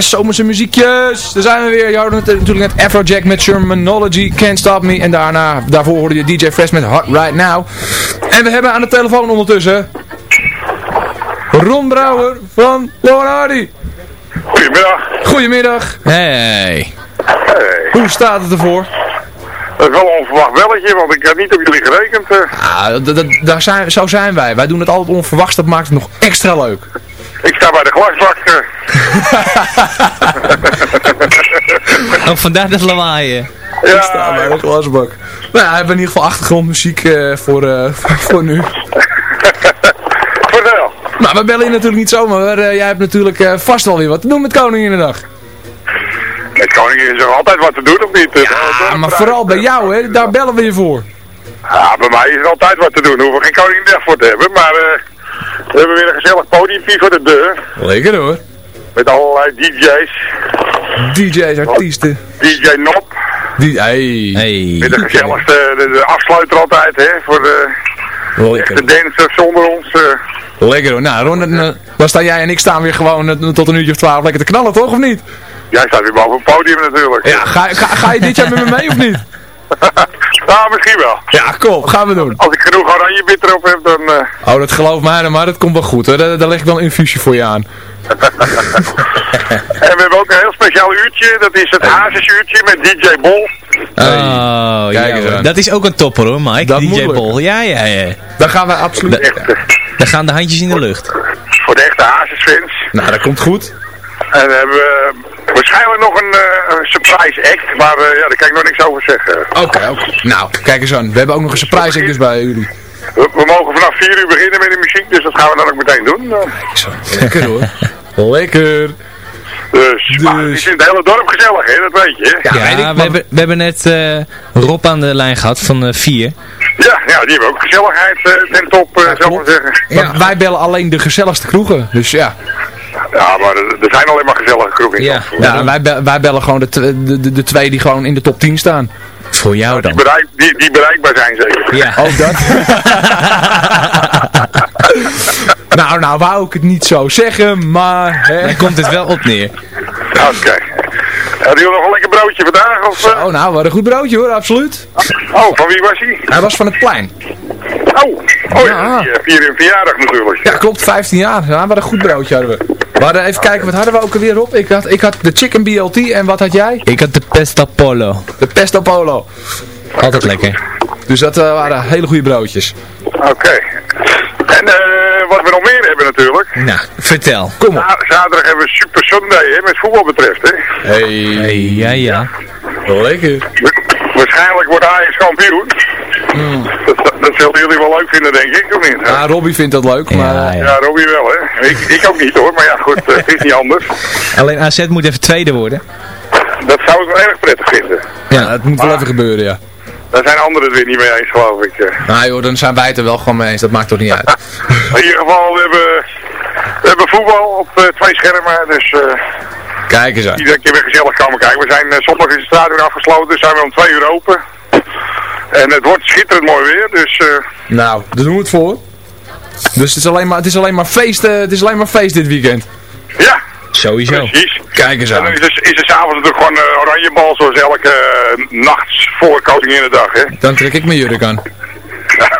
lekkere zomerse muziekjes. Daar zijn we weer. Je hoorde het natuurlijk net Afrojack met Shermanology, Can't Stop Me. En daarna, daarvoor hoorde je DJ Fresh met Hot Right Now. En we hebben aan de telefoon ondertussen... Ron Brouwer van Lauren Hardy. Goedemiddag. Goedemiddag. Hey. Hoe staat het ervoor? Dat is wel een onverwacht belletje, want ik had niet op jullie gerekend. eh. Ah, daar zijn, zo zijn wij. Wij doen het altijd onverwachts. Dat maakt het nog extra leuk. Ik sta bij de glasbak. Oh, vandaar dat lawaaien. Ik sta bij de glasbak. Nou ja, we hebben in ieder geval achtergrondmuziek eh, voor, eh, voor nu. Vertel. Nou, we bellen je natuurlijk niet zomaar. Eh, jij hebt natuurlijk eh, vast wel weer wat te doen met Koninginnedag. Met koningin is er altijd wat te doen, of niet? Ja, maar vooral bij jou, hè. Daar bellen we je voor. Ja, bij mij is er altijd wat te doen. Daar hoeven we geen koninginnedag voor te hebben. Maar eh, we hebben weer een gezellig podiumpje voor de deur. Lekker hoor. Met allerlei DJ's. DJ's, artiesten. DJ Nop. Die, hey. Hey. Met de gezelligste, de, de afsluiter altijd, hè. Voor de echte dancers zonder ons. eh. Lekker hoor. Nou, Ron, eh, dan staan jij en ik staan weer gewoon eh, tot een uurtje of twaalf lekker te knallen, toch? Of niet? Jij staat weer boven het podium natuurlijk. Ja, ga, ga, ga je dit jaar met me mee of niet? nou, misschien wel. Ja, kom, gaan we doen. Als ik genoeg oranje bit erop heb, dan... eh, Oh, dat geloof mij dan maar, dat komt wel goed hoor. Daar, daar leg ik wel een infusie voor je aan. En we hebben ook een heel speciaal uurtje. Dat is het Hazes-uurtje met DJ Bol. Oh, Kijk ja, hoor. dat is ook een topper hoor, Mike. Dat DJ. Bol. Ja, ja, ja. Daar gaan we absoluut... Echt, eh, Daar gaan de handjes in de lucht. voor de echte Hazes-fans. Nou, dat komt goed. En we hebben eh, waarschijnlijk nog een, eh, een surprise act. Maar eh, ja, daar kan ik nog niks over zeggen. Oké, oké. Nou, kijk eens aan. We hebben ook nog een surprise act dus bij jullie. We, we mogen vanaf 4 uur beginnen met de muziek, dus dat gaan we dan ook meteen doen. Eh, Lekker hoor. Lekker. Dus, maar het is in het hele dorp gezellig, hè? Dat weet je. hè? Ja, we, hebben, we hebben net eh, Rob aan de lijn gehad van eh 4. Ja, ja, die hebben ook gezelligheid ten top, eh zou ik maar zeggen. Maar wij bellen alleen de gezelligste kroegen. Dus ja. Ja, maar er zijn alleen maar gezellige kroegen in Ja, ja wij, be- wij bellen gewoon de, de, de, de twee die gewoon in de top 10 staan. Voor jou Die, bereik, die, die bereikbaar zijn zeker. Ja. Ook dat. nou, nou wou ik het niet zo zeggen, maar... Hè. Dan komt het wel op neer. Oké. Hadden jullie nog een lekker broodje vandaag? Of, eh? Oh, nou, wat een goed broodje hoor, absoluut. Oh, van wie was hij? Hij was van het plein. Oh, oh ja, Ja. eh, vier in verjaardag natuurlijk. Ja, klopt, 15 jaar. Ja, wat een goed broodje hadden we. We hadden even kijken, wat hadden we ook alweer op? Ik had, ik had de chicken BLT en wat had jij? Ik had de Pesto Polo. De pesto polo. Altijd lekker. Dus dat eh, waren hele goede broodjes. Oké. En eh, wat we nog meer hebben natuurlijk. Nou, vertel. Kom op. Za- zaterdag hebben we Super Sunday, hè, met voetbal betreft, hè. Hey. Hey, ja, ja. Lekker. Wa- Waarschijnlijk wordt Ajax kampioen. Dat, dat zullen jullie wel leuk vinden, denk ik, of niet? Ja, Robbie vindt dat leuk, maar... Ja, ja. Ja, Robbie wel, hè. Ik, ik ook niet, hoor. Maar ja, goed, het is niet anders. Alleen AZ moet even tweede worden. Dat zou ik wel erg prettig vinden. Ja, het moet wel even gebeuren, ja. Daar zijn anderen het weer niet mee eens, geloof ik. eh. Nou joh, dan zijn wij het er wel gewoon mee eens. Dat maakt toch niet uit. In ieder geval, we hebben, we hebben voetbal op eh, twee schermen. Dus eh, Kijk eens aan. iedere keer weer gezellig komen kijken. We zijn eh, zondag is het stadion afgesloten, dus zijn we om twee uur open. En het wordt schitterend mooi weer, dus eh, Nou, daar doen we het voor. Dus het is alleen maar, het is alleen maar, feest, het is alleen maar feest dit weekend. ja, Sowieso. precies. Kijk eens En dan is er, is er s'avonds natuurlijk gewoon eh, oranjebal zoals elke uh, nacht voor Koninginnedag, hè. Dan trek ik mijn jurk aan.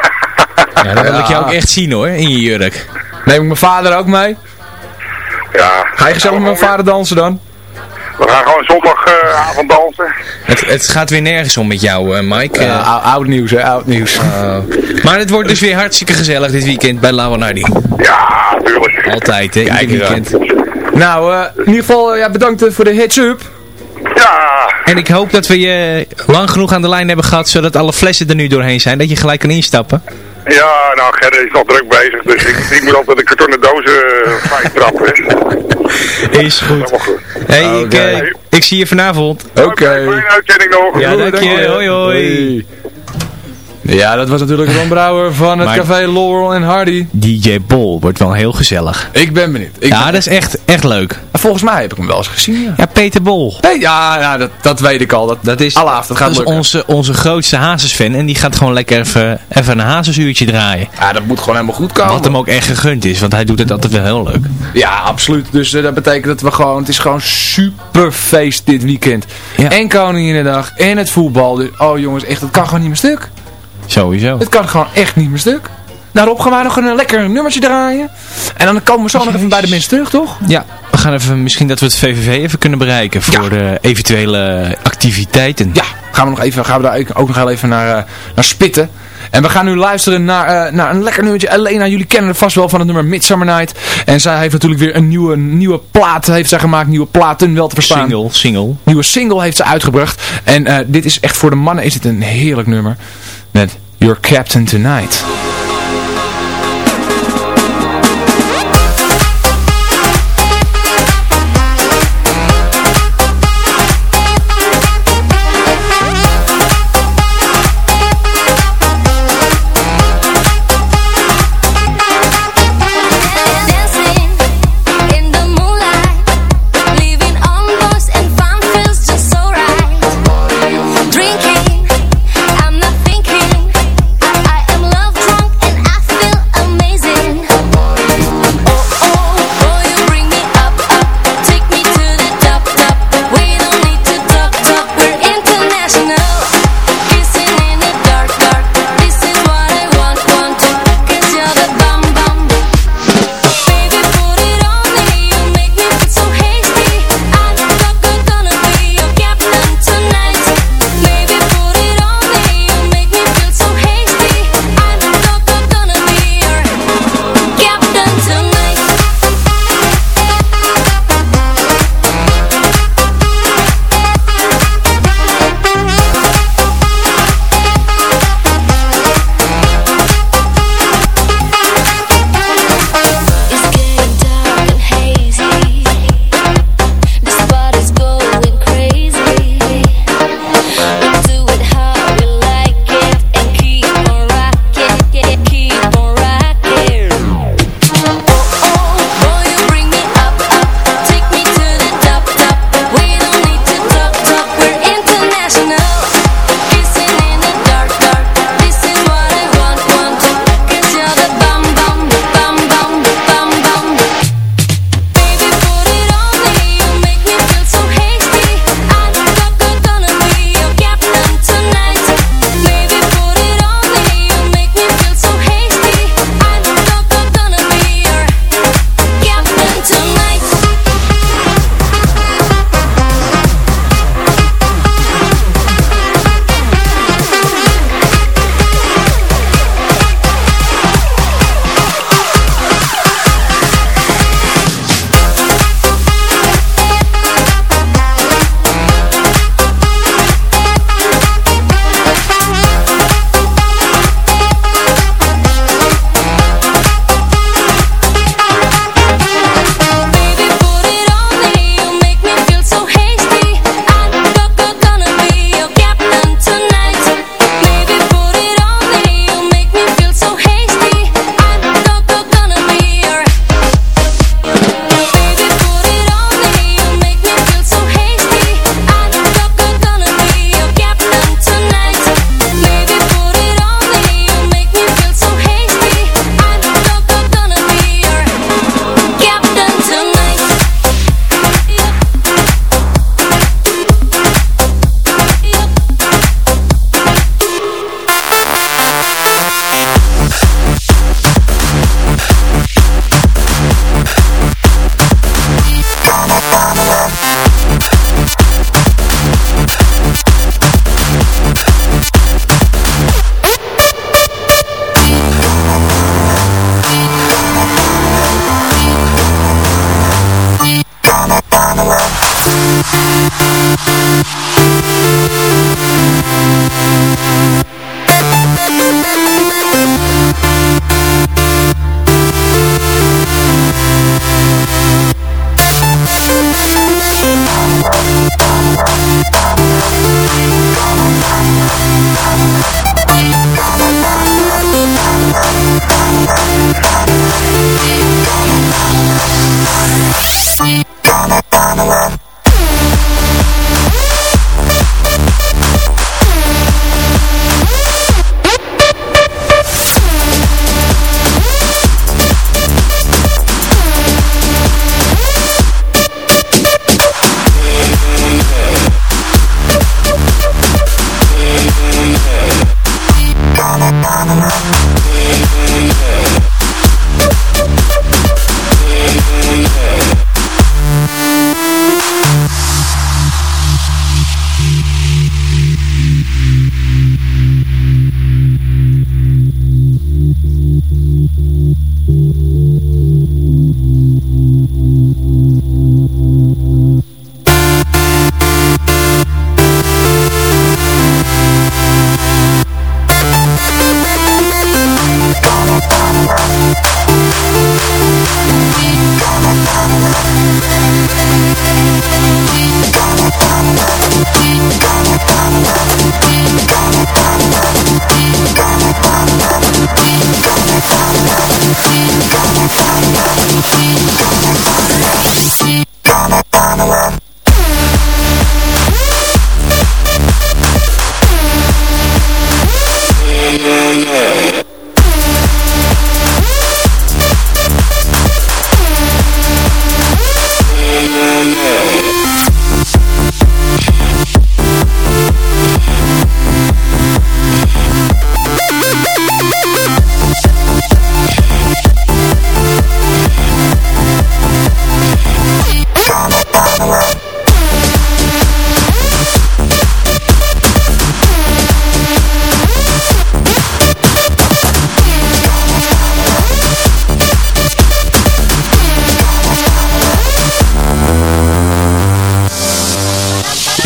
Ja, dan wil ik jou ook echt zien hoor, in je jurk. Neem ik mijn vader ook mee? Ja. Ga je gezellig met mijn vader dansen dan? We gaan gewoon zondagavond dansen. Het, het gaat weer nergens om met jou, eh, Mike. Eh, ou- oud nieuws hè, oud nieuws. maar het wordt dus weer hartstikke gezellig dit weekend bij Lawanardi. Ja, tuurlijk. Altijd, hè, Kijk ieder weekend. Nou, eh, in ieder geval, ja, bedankt voor de heads-up. Ja, En ik hoop dat we je lang genoeg aan de lijn hebben gehad, zodat alle flessen er nu doorheen zijn. Dat je gelijk kan instappen. Ja, nou Gerrit is nog druk bezig, dus ik, ik moet altijd de kartonnen dozen uh, fijn trappen. Is goed. Helemaal goed. Hey, ik, Oké. eh, ik zie je vanavond. Oké. Oké, fijne uitzending nog. Ja, dank je. je. Hoi, hoi. Ja, dat was natuurlijk Ron Brouwer van het Maar- café Laurel en Hardy. DJ Bol wordt wel heel gezellig. Ik ben benieuwd. Ik ja, ben- dat is echt, echt leuk. Volgens mij heb ik hem wel eens gezien. Ja, Ja, Peter Bol. nee, ja, ja dat, dat weet ik al. Dat, Dat is, dat gaat dat is lukken. onze, onze grootste Hazes-fan. En die gaat gewoon lekker even, even een Hazes-uurtje draaien. Ja, dat moet gewoon helemaal goed komen. Wat hem ook echt gegund is, want hij doet het altijd wel heel leuk. Ja, absoluut. Dus eh, dat betekent dat we gewoon, het is gewoon super feest dit weekend. Ja. En Koninginnedag, en het voetbal. Dus, oh jongens, echt, het kan gewoon niet meer stuk. Sowieso. Het kan gewoon echt niet meer stuk. Daarop gaan wij nog een eh, lekker nummertje draaien. En dan komen we zo nog even bij de mensen terug, toch? Ja, we gaan even, misschien dat we het VVV even kunnen bereiken voor de eventuele activiteiten. Ja, gaan we, nog even, gaan we daar ook nog heel even naar, eh, naar spitten. En we gaan nu luisteren naar, eh, naar een lekker nummertje. Elena, jullie kennen het vast wel van het nummer Midsummer Night. En zij heeft natuurlijk weer een nieuwe, nieuwe plaat heeft zij gemaakt. Nieuwe platen wel te verstaan. Single, single. Nieuwe single heeft ze uitgebracht. En dit is echt voor de mannen is het een heerlijk nummer. Met Your Captain Tonight.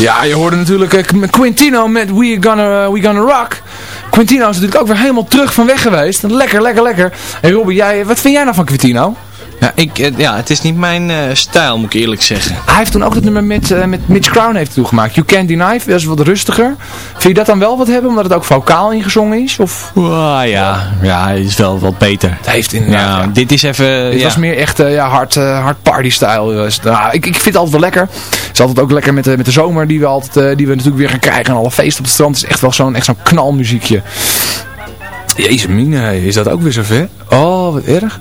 Ja, je hoorde natuurlijk eh, Quintino met We Gonna, We Gonna Rock. Quintino is natuurlijk ook weer helemaal terug van weg geweest. Lekker, lekker, lekker. En Robby, jij, wat vind jij nou van Quintino? Ja, ik, eh, ja, het is niet mijn eh, stijl, moet ik eerlijk zeggen. Hij heeft toen ook dat nummer met, eh, met Mitch Crown heeft toegemaakt. You Can't Deny, dat is wat rustiger. Vind je dat dan wel wat hebben, omdat het ook vocaal ingezongen is? Of? Ah, ja, ja, het is wel wat beter. Het heeft inderdaad. Ja, dit is even... Dit ja. was meer echt ja, hard, hard party-style. Nou, ik, ik vind het altijd wel lekker. Het is altijd ook lekker met de, met de zomer die we, altijd, die we natuurlijk weer gaan krijgen. En alle feesten op het strand. Het is echt wel zo'n echt zo'n knalmuziekje. Jezus mine, is dat ook weer zo ver? Oh, wat erg.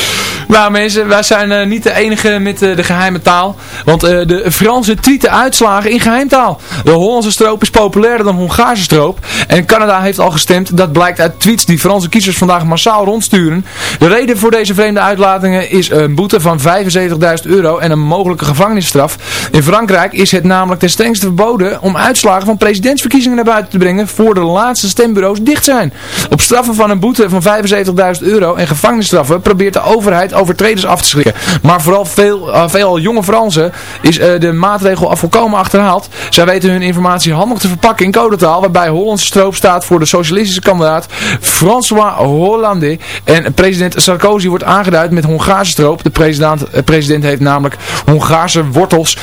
Nou mensen, wij zijn uh, niet de enige met uh, de geheime taal. Want uh, de Franse tweeten uitslagen in geheimtaal. De Hollandse stroop is populairder dan Hongaarse stroop. En Canada heeft al gestemd. Dat blijkt uit tweets die Franse kiezers vandaag massaal rondsturen. De reden voor deze vreemde uitlatingen is een boete van 75.000 euro en een mogelijke gevangenisstraf. In Frankrijk is het namelijk ten strengste verboden om uitslagen van presidentsverkiezingen naar buiten te brengen voor de laatste stembureaus dicht zijn. Op straffen van een boete van 75.000 euro en gevangenisstraffen probeert de overheid overtreders af te schrikken. Maar vooral veel, uh, jonge Fransen is uh, de maatregel volkomen achterhaald. Zij weten hun informatie handig te verpakken in codetaal, waarbij Hollandse stroop staat voor de socialistische kandidaat François Hollande. En president Sarkozy wordt aangeduid met Hongaarse stroop. De president, uh, president heeft namelijk Hongaarse wortels.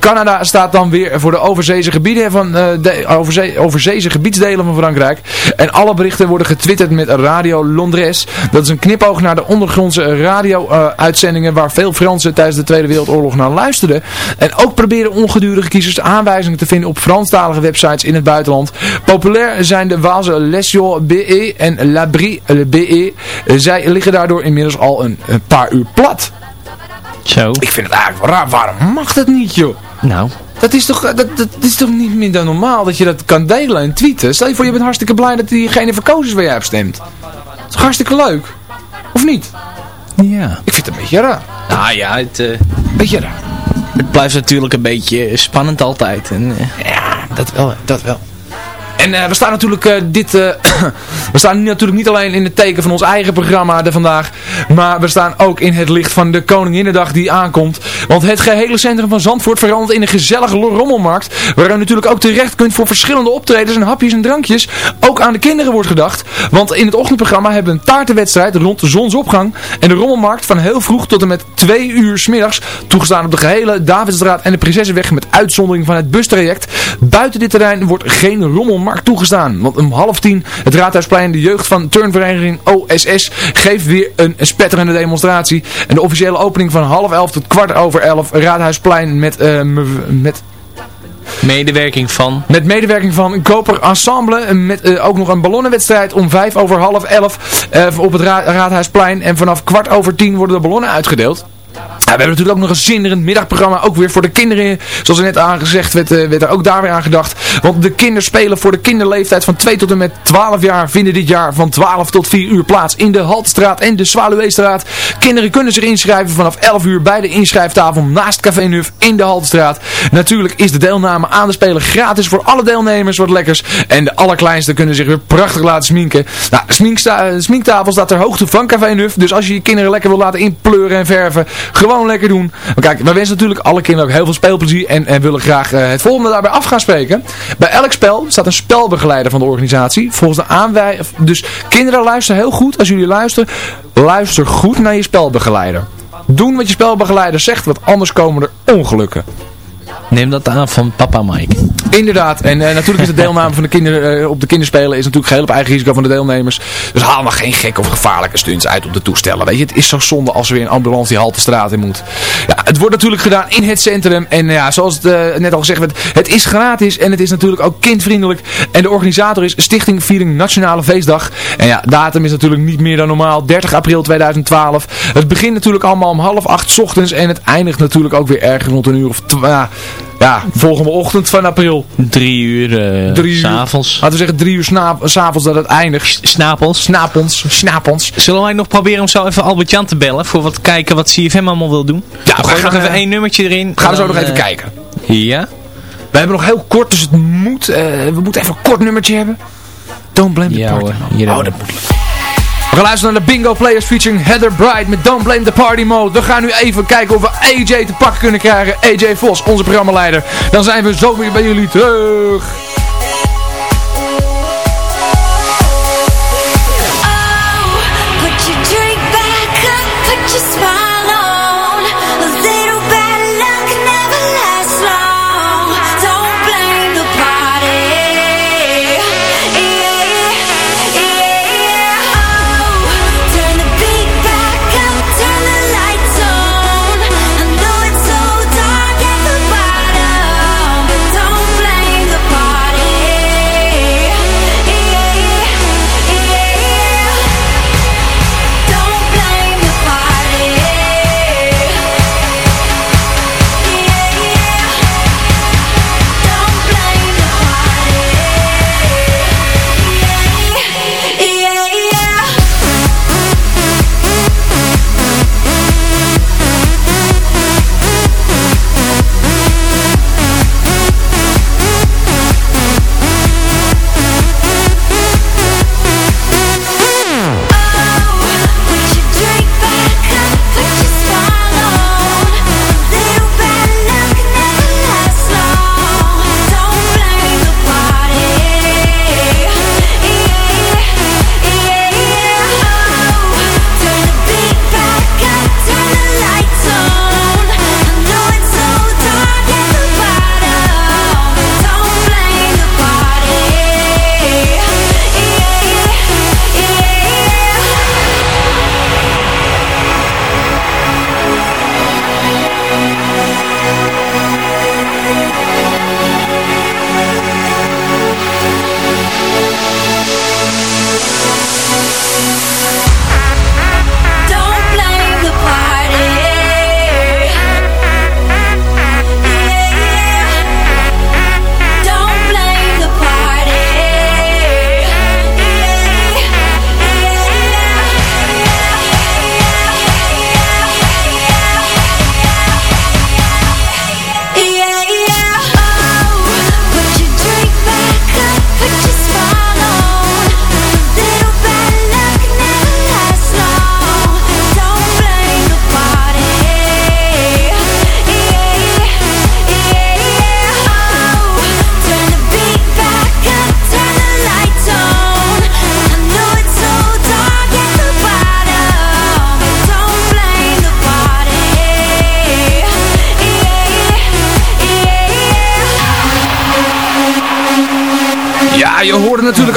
Canada staat dan weer voor de overzeese gebieden van de overzee, overzeese gebiedsdelen van Frankrijk. En alle berichten worden getwitterd met Radio Londres. Dat is een knipoog naar de ondergrondse radio uh, uitzendingen waar veel Fransen tijdens de Tweede Wereldoorlog naar luisterden. En ook proberen ongedurige kiezers aanwijzingen te vinden op Franstalige websites in het buitenland. Populair zijn de Waalse Lesio BE en Labri BE. Zij liggen daardoor inmiddels al een, een paar uur plat. Zo. Ik vind het eigenlijk raar. Waarom mag dat niet, joh? Nou. Dat is, toch, dat, dat is toch niet meer dan normaal dat je dat kan delen en tweeten? Stel je voor, je bent hartstikke blij dat diegene verkozen is waar jij hebt stemt. Dat is toch hartstikke leuk? Of niet? Ja. Ik vind het een beetje raar. Nou ja, het... Uh, beetje raar. Het blijft natuurlijk een beetje spannend altijd. En, uh... Ja, dat wel, dat wel. En uh, we staan natuurlijk uh, dit, uh, we staan natuurlijk niet alleen in het teken van ons eigen programma de vandaag, maar we staan ook in het licht van de Koninginnedag die aankomt. Want het gehele centrum van Zandvoort verandert in een gezellige rommelmarkt, waar je natuurlijk ook terecht kunt voor verschillende optredens en hapjes en drankjes. Ook aan de kinderen wordt gedacht, want in het ochtendprogramma hebben we een taartenwedstrijd rond de zonsopgang en de rommelmarkt van heel vroeg tot en met twee uur smiddags, toegestaan op de gehele Davidsstraat en de Prinsessenweg met uitzondering van het bustraject. Buiten dit terrein wordt geen rommelmarkt toegestaan. Want om half tien het Raadhuisplein, de jeugd van turnvereniging OSS, geeft weer een, een spetterende demonstratie. En de officiële opening van half elf tot kwart over elf Raadhuisplein met... Uh, met Medewerking van? Met medewerking van Koper Ensemble. Met uh, ook nog een ballonnenwedstrijd om vijf over half elf uh, op het Ra Raadhuisplein. En vanaf kwart over tien worden de ballonnen uitgedeeld. We hebben natuurlijk ook nog een zinderend middagprogramma, ook weer voor de kinderen. Zoals er net aangezegd werd, uh, werd er ook daar weer aan gedacht. Want de kinderspelen voor de kinderleeftijd van 2 tot en met 12 jaar vinden dit jaar van 12 tot 4 uur plaats in de Haltstraat en de Zwaluweestraat. Kinderen kunnen zich inschrijven vanaf 11 uur bij de inschrijftafel naast Café Nuf in de Haltstraat. Natuurlijk is de deelname aan de spelen gratis voor alle deelnemers, wat lekkers. En de allerkleinste kunnen zich weer prachtig laten sminken. Nou, sminktafel staat ter hoogte van Café Nuf, dus als je je kinderen lekker wil laten inpleuren en verven, gewoon lekker doen. Maar kijk, wij wensen natuurlijk alle kinderen ook heel veel speelplezier en, en willen graag uh, het volgende daarbij af gaan spreken. Bij elk spel staat een spelbegeleider van de organisatie. Volgens de aanwijzing. Dus kinderen luisteren heel goed. Als jullie luisteren, luister goed naar je spelbegeleider. Doen wat je spelbegeleider zegt, want anders komen er ongelukken. Neem dat aan van papa Mike. Inderdaad. En uh, natuurlijk is de deelname van de kinderen uh, op de kinderspelen is natuurlijk geheel op eigen risico van de deelnemers. Dus haal maar geen gekke of gevaarlijke stunts uit op de toestellen. Weet je, het is zo zonde als er weer een ambulance die halte straat in moet. Ja, het wordt natuurlijk gedaan in het centrum. En ja, zoals het net al gezegd werd, het is gratis en het is natuurlijk ook kindvriendelijk. En de organisator is Stichting Viering Nationale Feestdag. En ja, datum is natuurlijk niet meer dan normaal. 30 april 2012. Het begint natuurlijk allemaal om half acht ochtends. En het eindigt natuurlijk ook weer ergens rond een uur of. Ja, volgende ochtend van april. Drie uur, uh, drie uur s'avonds. Laten we zeggen drie uur s'avonds dat het eindigt. Snapels. Snapels. Snapels. Zullen wij nog proberen om zo even Albert Jan te bellen? Voor wat kijken wat CFM allemaal wil doen? Ja, we gaan nog even één nummertje erin. Gaan we zo nog even kijken. Ja. We hebben nog heel kort, dus het moet. Uh, we moeten even een kort nummertje hebben. Don't blame the ja, party. Hoor, hier oh, dat moet lukken. We gaan luisteren naar de Bingo Players featuring Heather Bright met Don't Blame the Party Mode. We gaan nu even kijken of we AJ te pakken kunnen krijgen. AJ Vos, onze programmaleider. Dan zijn we zo weer bij jullie terug.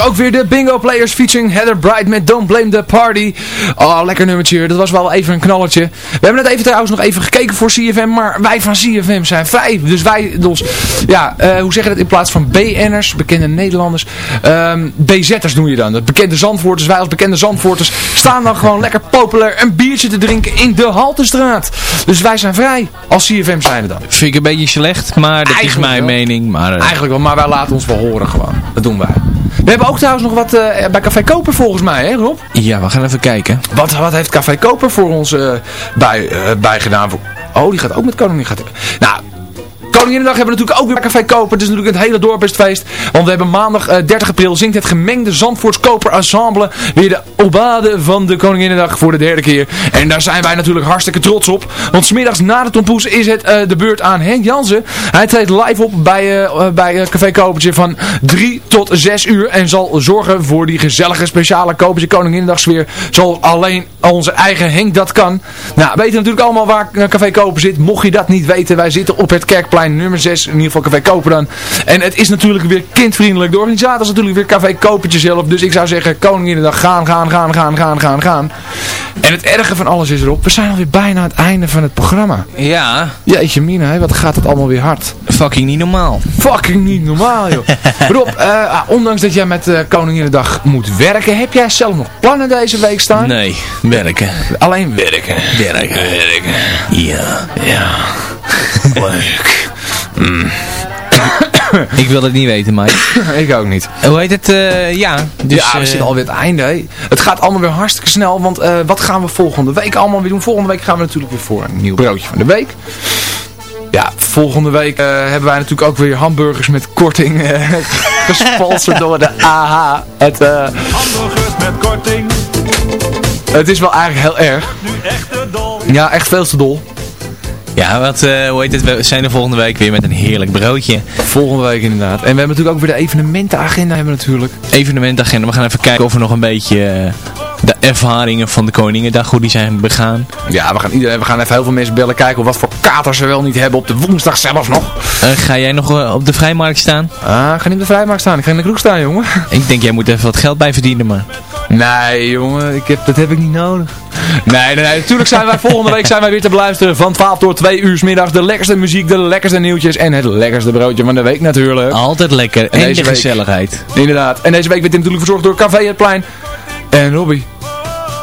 Ook weer de Bingo Players featuring Heather Bright met Don't Blame the Party. Oh, lekker nummertje. Dat was wel even een knalletje. We hebben net even trouwens nog even gekeken voor CFM, maar wij van CFM zijn vrij. Dus wij, dus, ja, eh, hoe zeg je dat in plaats van BN'ers, bekende Nederlanders, ehm, BZ'ers doen je dan. Dat bekende Zandvoorters, wij als bekende Zandvoorters staan dan gewoon lekker populair een biertje te drinken in de Haltestraat. Dus wij zijn vrij als CFM zijn we dan. Vind ik een beetje slecht, maar dat is mijn wel. mening. Maar, eh, Eigenlijk wel, maar wij laten ons wel horen gewoon. Dat doen wij. We hebben ook trouwens nog wat eh, bij Café Koper volgens mij, hè Rob? Ja, we gaan even kijken. Wat, wat heeft Café Koper voor ons eh, bij, eh, bijgedaan? Voor... Oh, die gaat ook met Koningin. Gaat... Nou, Koninginnedag hebben we natuurlijk ook weer Café Koper. Is natuurlijk het hele dorp is feest. Want we hebben maandag eh, 30 april zingt het gemengde Zandvoorts Koper Ensemble weer de obade van de Koninginnedag voor de derde keer. En daar zijn wij natuurlijk hartstikke trots op. Want smiddags na de tompoes is het eh, de beurt aan Henk Jansen. Hij treedt live op bij, eh, eh, bij eh, Café Kopertje van 3 tot 6 uur. En zal zorgen voor die gezellige speciale Kopertje Koninginnedagssfeer. Zoals alleen onze eigen Henk dat kan. Nou, weten natuurlijk allemaal waar eh, Café Koper zit. Mocht je dat niet weten, wij zitten op het Kerkplein nummer 6. In ieder geval Café Koper dan. En het is natuurlijk weer kindvriendelijk. De organisator is natuurlijk weer Café Kopertje zelf. Dus ik zou zeggen, Koninginnedag gaan, gaan, gaan, gaan, gaan, gaan, gaan. En het erge van alles is erop. We zijn alweer bijna aan het einde van het programma. Ja. Jeetje mina, hè, wat gaat het allemaal weer hard. Fucking niet normaal. Fucking niet normaal, joh. Rob, eh, ah, ondanks dat jij met uh, Koninginnedag moet werken, heb jij zelf nog plannen deze week staan? Nee, werken. Alleen werken. Werken. Werken. Ja. Ja. Leuk. Mm. Ik wil het niet weten, Mike. ik ook niet. Hoe heet het? eh, ja. Dus, ja, we eh, zitten alweer aan het einde. Het gaat allemaal weer hartstikke snel. Want eh, wat gaan we volgende week allemaal weer doen? Volgende week gaan we natuurlijk weer voor een nieuw broodje van de week. Ja, volgende week eh, hebben wij natuurlijk ook weer hamburgers met korting. eh, gesponsord door de AH. Het, eh, Hamburgers met korting. Het is wel eigenlijk heel erg. Ja, echt veel te dol. Ja, wat, eh, hoe heet het, we zijn er volgende week weer met een heerlijk broodje. Volgende week inderdaad. En we hebben natuurlijk ook weer de evenementenagenda hebben we natuurlijk. Evenementagenda, we gaan even kijken of we nog een beetje eh, de ervaringen van de Koningendag, hoe die zijn begaan. Ja, we gaan, iedereen, we gaan even heel veel mensen bellen kijken wat voor katers ze wel niet hebben op de woensdag zelf nog. Eh, ga jij nog op de vrijmarkt staan? Ah, ik ga niet op de vrijmarkt staan. Ik ga in de kroeg staan, jongen. Ik denk jij moet even wat geld bij verdienen, maar... Nee, jongen, ik heb, dat heb ik niet nodig. Nee, nee, nee, natuurlijk zijn wij volgende week zijn wij weer te beluisteren van 12 tot 2 uur 's middags. De lekkerste muziek, de lekkerste nieuwtjes en het lekkerste broodje van de week natuurlijk. Altijd lekker. En, deze de week- gezelligheid. Inderdaad. En deze week werd dit natuurlijk verzorgd door Café Het Plein. En Robbie,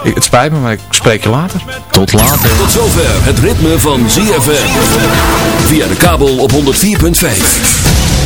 ik- het spijt me, maar ik spreek je later. Tot later. Tot zover het ritme van ZFM. Via de kabel op 104.5.